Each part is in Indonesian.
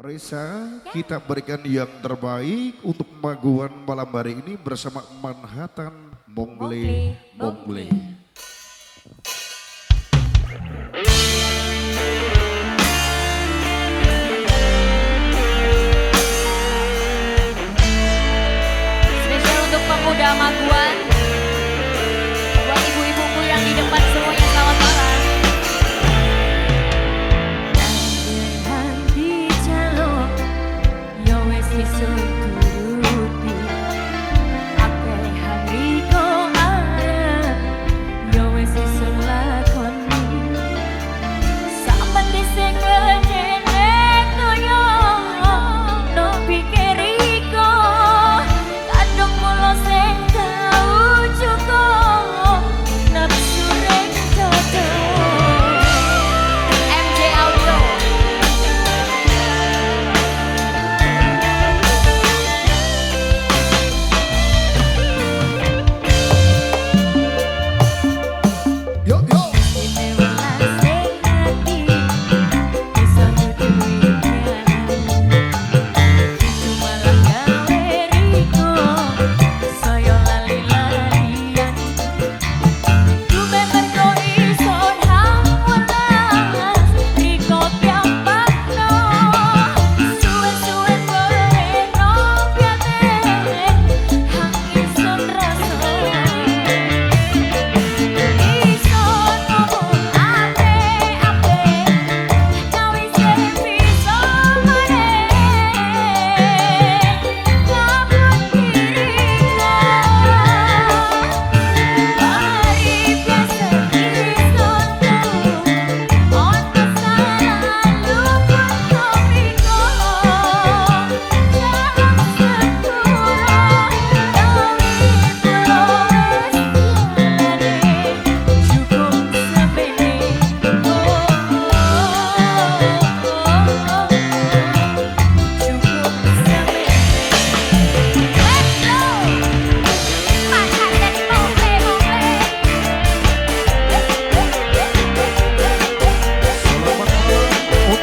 Reza, kita berikan yang terbaik untuk pemaguan malam hari ini bersama Manhattan Mongle Mongle. Spesial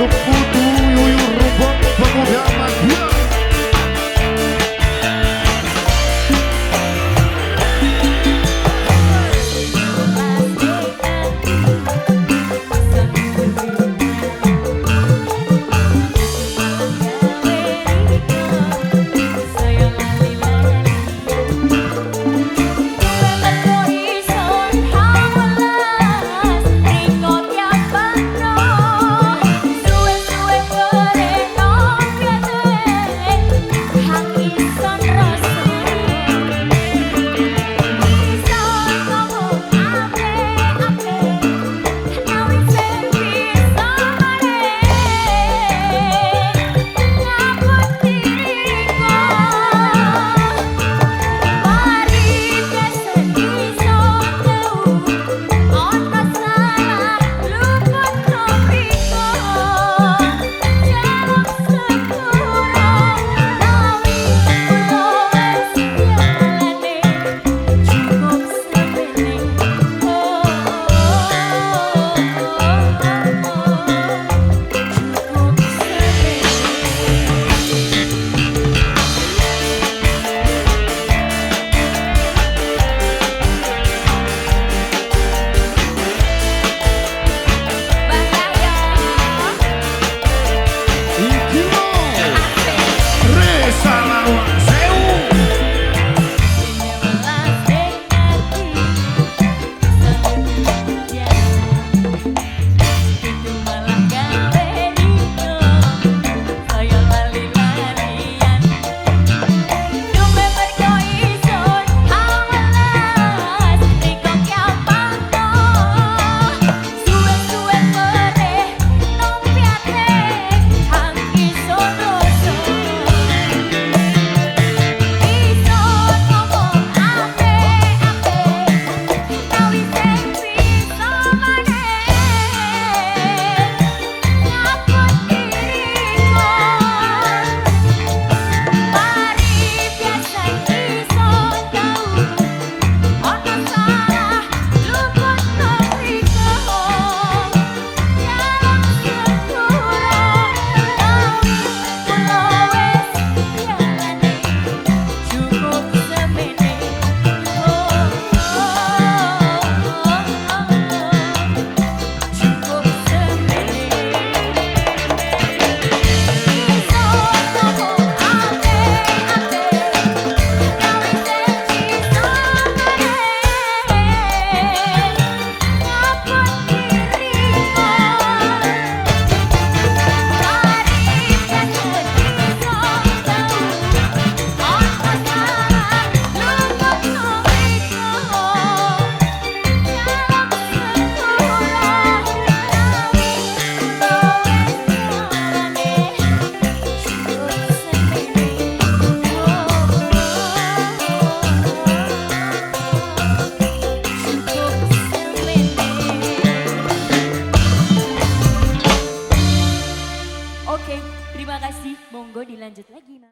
不